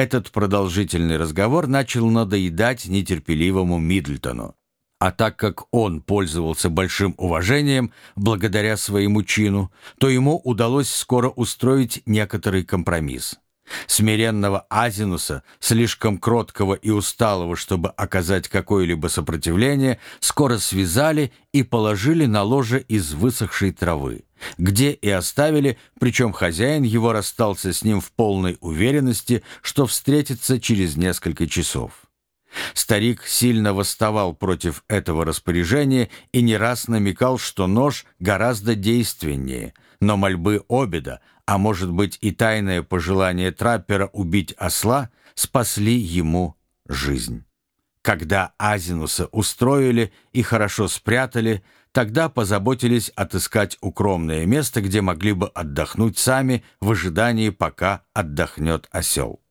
Этот продолжительный разговор начал надоедать нетерпеливому Мидлтону. А так как он пользовался большим уважением благодаря своему чину, то ему удалось скоро устроить некоторый компромисс. Смиренного Азинуса, слишком кроткого и усталого, чтобы оказать какое-либо сопротивление, скоро связали и положили на ложе из высохшей травы, где и оставили, причем хозяин его расстался с ним в полной уверенности, что встретится через несколько часов. Старик сильно восставал против этого распоряжения и не раз намекал, что нож гораздо действеннее, но мольбы Обеда, а может быть и тайное пожелание траппера убить осла, спасли ему жизнь. Когда Азинуса устроили и хорошо спрятали, тогда позаботились отыскать укромное место, где могли бы отдохнуть сами в ожидании, пока отдохнет осел.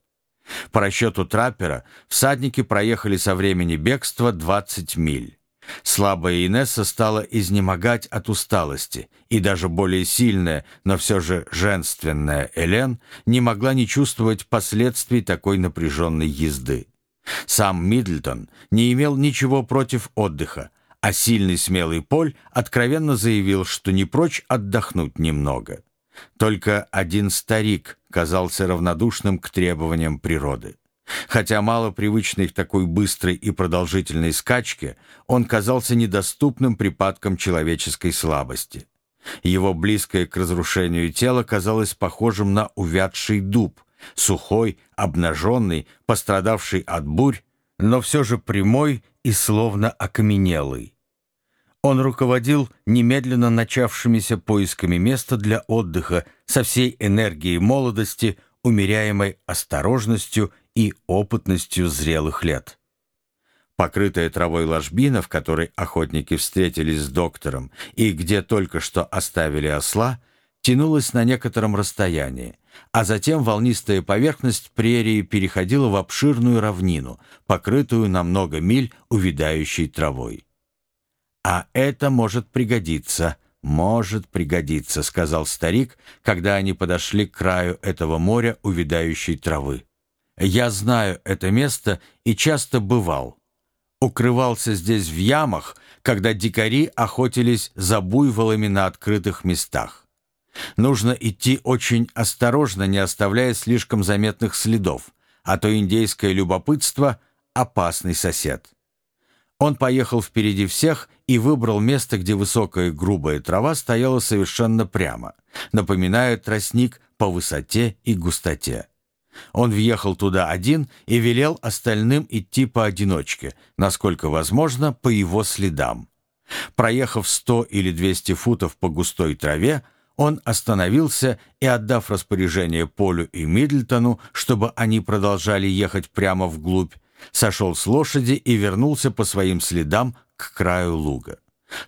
По расчету траппера, всадники проехали со времени бегства 20 миль. Слабая Инесса стала изнемогать от усталости, и даже более сильная, но все же женственная Элен не могла не чувствовать последствий такой напряженной езды. Сам Мидлтон не имел ничего против отдыха, а сильный смелый Поль откровенно заявил, что не прочь отдохнуть немного. Только один старик казался равнодушным к требованиям природы. Хотя мало привычный к такой быстрой и продолжительной скачке, он казался недоступным припадкам человеческой слабости. Его близкое к разрушению тело казалось похожим на увядший дуб, сухой, обнаженный, пострадавший от бурь, но все же прямой и словно окаменелый. Он руководил немедленно начавшимися поисками места для отдыха со всей энергией молодости, умеряемой осторожностью и опытностью зрелых лет. Покрытая травой ложбина, в которой охотники встретились с доктором и где только что оставили осла, тянулась на некотором расстоянии, а затем волнистая поверхность прерии переходила в обширную равнину, покрытую на много миль увядающей травой. «А это может пригодиться, может пригодиться», — сказал старик, когда они подошли к краю этого моря увядающей травы. «Я знаю это место и часто бывал. Укрывался здесь в ямах, когда дикари охотились за буйволами на открытых местах. Нужно идти очень осторожно, не оставляя слишком заметных следов, а то индейское любопытство — опасный сосед». Он поехал впереди всех и выбрал место, где высокая грубая трава стояла совершенно прямо, напоминая тростник по высоте и густоте. Он въехал туда один и велел остальным идти поодиночке, насколько возможно, по его следам. Проехав сто или двести футов по густой траве, он остановился и, отдав распоряжение Полю и Мидлтону, чтобы они продолжали ехать прямо вглубь, сошел с лошади и вернулся по своим следам к краю луга.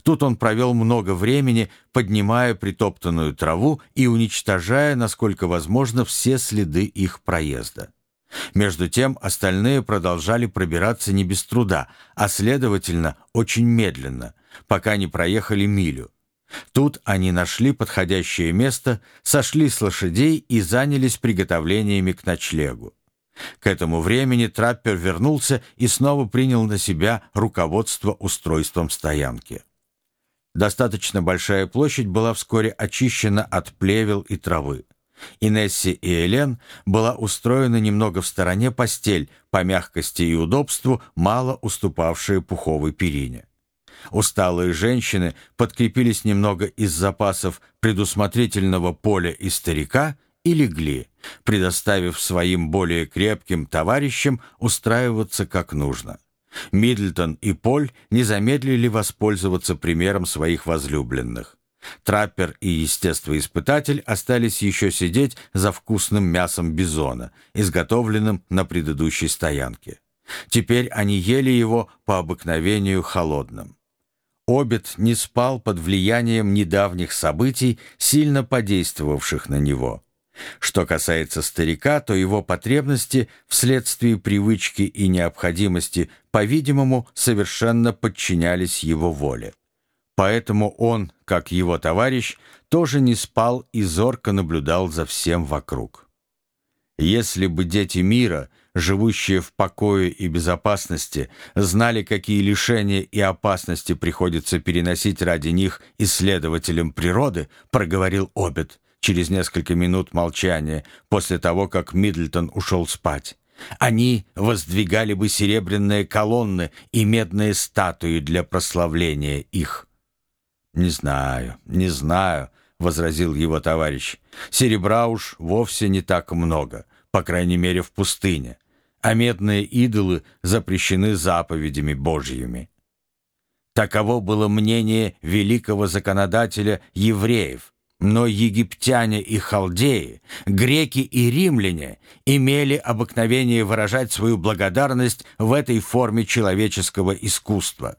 Тут он провел много времени, поднимая притоптанную траву и уничтожая, насколько возможно, все следы их проезда. Между тем остальные продолжали пробираться не без труда, а, следовательно, очень медленно, пока не проехали милю. Тут они нашли подходящее место, сошли с лошадей и занялись приготовлениями к ночлегу. К этому времени траппер вернулся и снова принял на себя руководство устройством стоянки. Достаточно большая площадь была вскоре очищена от плевел и травы. Инессе и Элен была устроена немного в стороне постель, по мягкости и удобству, мало уступавшая пуховой перине. Усталые женщины подкрепились немного из запасов предусмотрительного поля и старика и легли, предоставив своим более крепким товарищам устраиваться как нужно. Мидлтон и Поль не замедлили воспользоваться примером своих возлюбленных. Траппер и естествоиспытатель остались еще сидеть за вкусным мясом бизона, изготовленным на предыдущей стоянке. Теперь они ели его по обыкновению холодным. Обед не спал под влиянием недавних событий, сильно подействовавших на него. Что касается старика, то его потребности вследствие привычки и необходимости, по-видимому, совершенно подчинялись его воле. Поэтому он, как его товарищ, тоже не спал и зорко наблюдал за всем вокруг. Если бы дети мира, живущие в покое и безопасности, знали, какие лишения и опасности приходится переносить ради них исследователям природы, проговорил Обед через несколько минут молчания после того, как Мидлтон ушел спать. Они воздвигали бы серебряные колонны и медные статуи для прославления их. «Не знаю, не знаю», — возразил его товарищ. «Серебра уж вовсе не так много, по крайней мере в пустыне, а медные идолы запрещены заповедями Божьими». Таково было мнение великого законодателя евреев, но египтяне и халдеи, греки и римляне имели обыкновение выражать свою благодарность в этой форме человеческого искусства.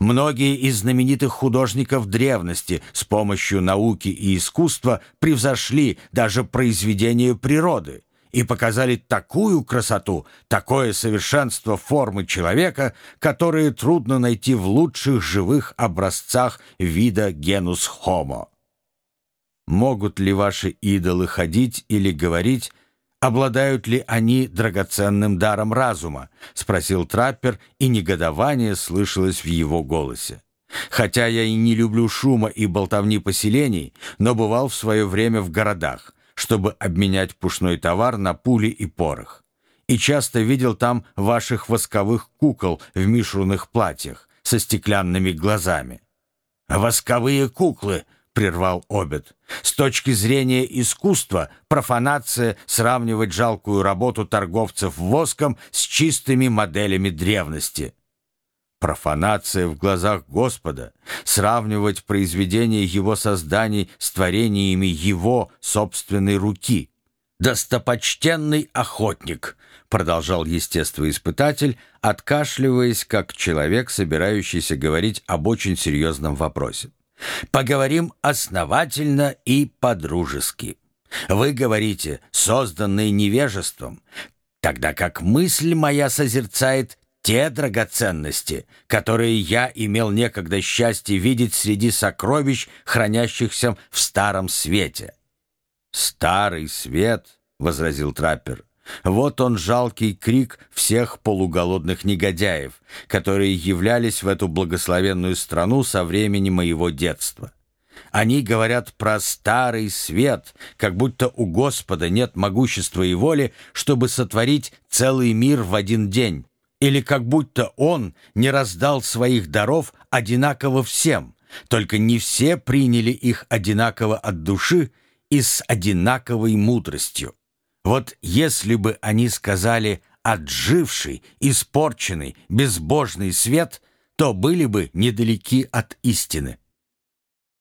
Многие из знаменитых художников древности с помощью науки и искусства превзошли даже произведения природы и показали такую красоту, такое совершенство формы человека, которые трудно найти в лучших живых образцах вида генус homo. Могут ли ваши идолы ходить или говорить, обладают ли они драгоценным даром разума?» — спросил траппер, и негодование слышалось в его голосе. «Хотя я и не люблю шума и болтовни поселений, но бывал в свое время в городах, чтобы обменять пушной товар на пули и порох. И часто видел там ваших восковых кукол в мишурных платьях со стеклянными глазами». «Восковые куклы!» Прервал Обед. С точки зрения искусства, профанация сравнивать жалкую работу торговцев воском с чистыми моделями древности. Профанация в глазах Господа, сравнивать произведения Его созданий с творениями Его собственной руки. «Достопочтенный охотник», — продолжал естествоиспытатель, откашливаясь, как человек, собирающийся говорить об очень серьезном вопросе. Поговорим основательно и по-дружески. Вы говорите, созданные невежеством, тогда как мысль моя созерцает те драгоценности, которые я имел некогда счастье видеть среди сокровищ, хранящихся в старом свете. «Старый свет», — возразил траппер, вот он жалкий крик всех полуголодных негодяев, которые являлись в эту благословенную страну со времени моего детства. Они говорят про старый свет, как будто у Господа нет могущества и воли, чтобы сотворить целый мир в один день, или как будто Он не раздал своих даров одинаково всем, только не все приняли их одинаково от души и с одинаковой мудростью. Вот если бы они сказали «отживший, испорченный, безбожный свет», то были бы недалеки от истины.